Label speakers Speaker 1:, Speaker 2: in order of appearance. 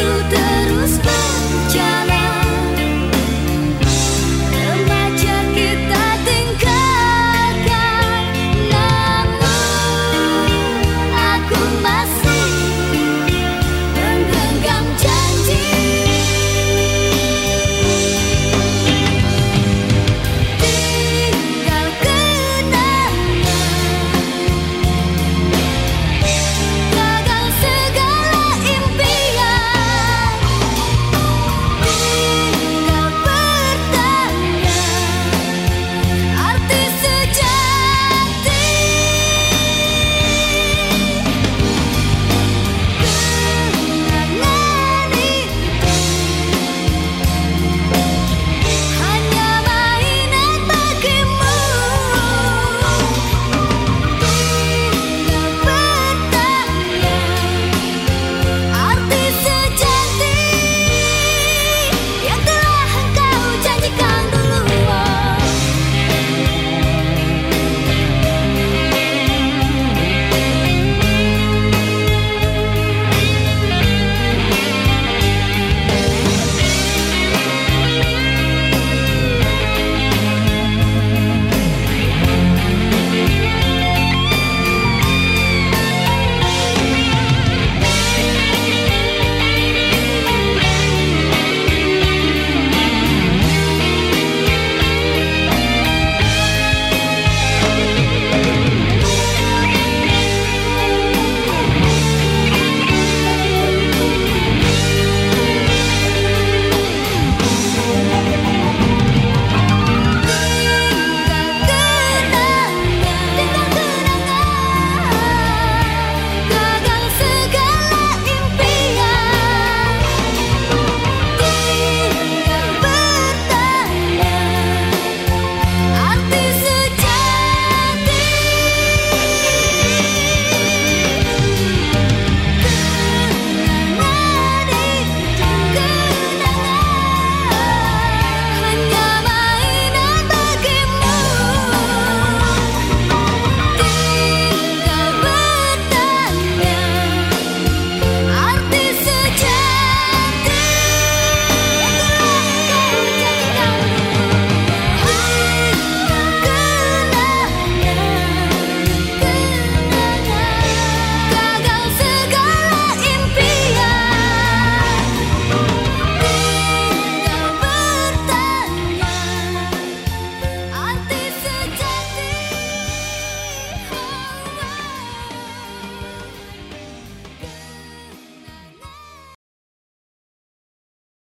Speaker 1: 有的。